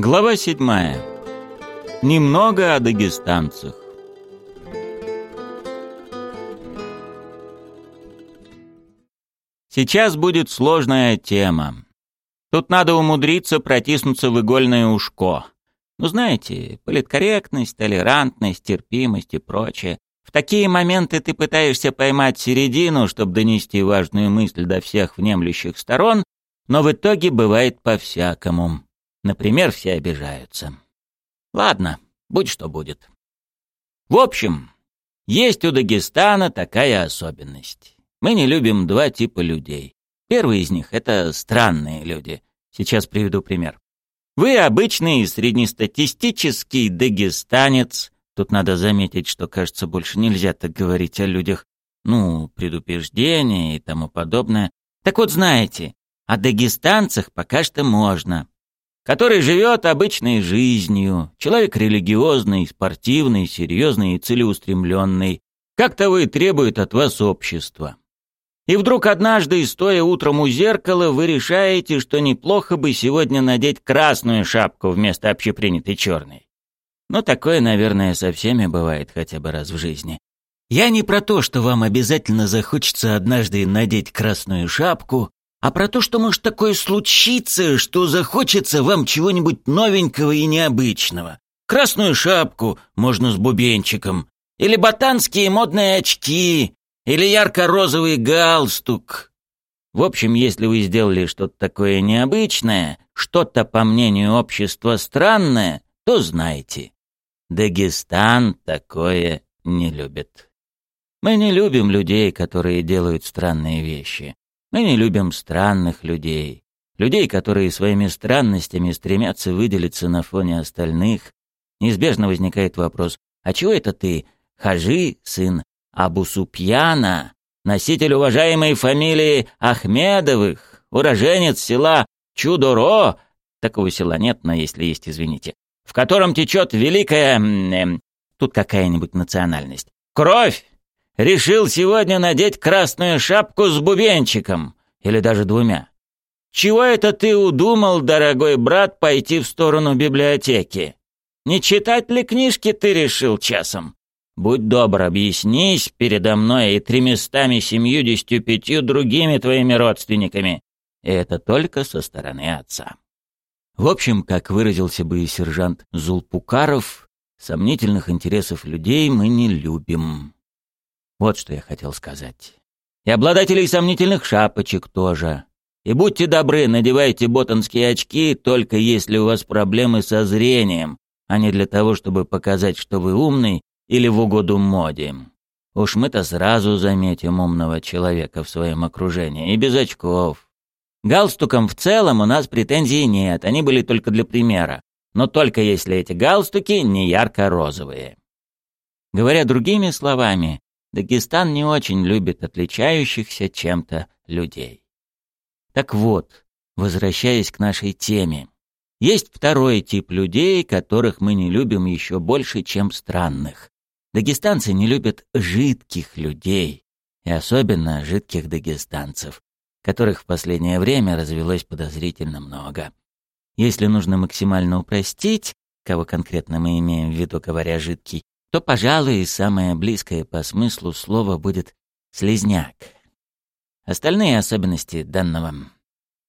Глава седьмая. Немного о дагестанцах. Сейчас будет сложная тема. Тут надо умудриться протиснуться в игольное ушко. Ну, знаете, политкорректность, толерантность, терпимость и прочее. В такие моменты ты пытаешься поймать середину, чтобы донести важную мысль до всех внемлющих сторон, но в итоге бывает по-всякому. Например, все обижаются. Ладно, будь что будет. В общем, есть у Дагестана такая особенность. Мы не любим два типа людей. Первый из них — это странные люди. Сейчас приведу пример. Вы обычный среднестатистический дагестанец. Тут надо заметить, что, кажется, больше нельзя так говорить о людях. Ну, предупреждения и тому подобное. Так вот, знаете, о дагестанцах пока что можно который живет обычной жизнью, человек религиозный, спортивный, серьезный и целеустремленный, как того и требует от вас общество. И вдруг однажды, стоя утром у зеркала, вы решаете, что неплохо бы сегодня надеть красную шапку вместо общепринятой черной. Но такое, наверное, со всеми бывает хотя бы раз в жизни. Я не про то, что вам обязательно захочется однажды надеть красную шапку, а про то, что может такое случиться, что захочется вам чего-нибудь новенького и необычного. Красную шапку можно с бубенчиком, или ботанские модные очки, или ярко-розовый галстук. В общем, если вы сделали что-то такое необычное, что-то, по мнению общества, странное, то знайте, Дагестан такое не любит. Мы не любим людей, которые делают странные вещи. Мы не любим странных людей. Людей, которые своими странностями стремятся выделиться на фоне остальных. Неизбежно возникает вопрос, а чего это ты, Хажи, сын Абусупьяна, носитель уважаемой фамилии Ахмедовых, уроженец села Чудоро, такого села нет, но если есть, извините, в котором течет великая... Э, тут какая-нибудь национальность. Кровь решил сегодня надеть красную шапку с бубенчиком, или даже двумя. Чего это ты удумал, дорогой брат, пойти в сторону библиотеки? Не читать ли книжки ты решил часом? Будь добр, объяснись передо мной и тремястами семьюдесятью пятью другими твоими родственниками. И это только со стороны отца. В общем, как выразился бы и сержант Зулпукаров, сомнительных интересов людей мы не любим. Вот что я хотел сказать. И обладателей сомнительных шапочек тоже. И будьте добры, надевайте ботанские очки, только если у вас проблемы со зрением, а не для того, чтобы показать, что вы умный или в угоду моде. Уж мы-то сразу заметим умного человека в своем окружении, и без очков. Галстукам в целом у нас претензий нет, они были только для примера. Но только если эти галстуки не ярко-розовые. Говоря другими словами, Дагестан не очень любит отличающихся чем-то людей. Так вот, возвращаясь к нашей теме, есть второй тип людей, которых мы не любим еще больше, чем странных. Дагестанцы не любят жидких людей, и особенно жидких дагестанцев, которых в последнее время развелось подозрительно много. Если нужно максимально упростить, кого конкретно мы имеем в виду, говоря «жидкий», то, пожалуй, самое близкое по смыслу слова будет «слезняк». Остальные особенности данного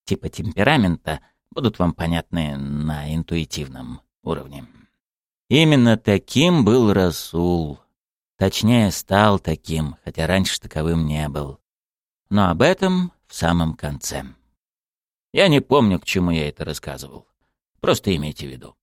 типа темперамента будут вам понятны на интуитивном уровне. Именно таким был Расул. Точнее, стал таким, хотя раньше таковым не был. Но об этом в самом конце. Я не помню, к чему я это рассказывал. Просто имейте в виду.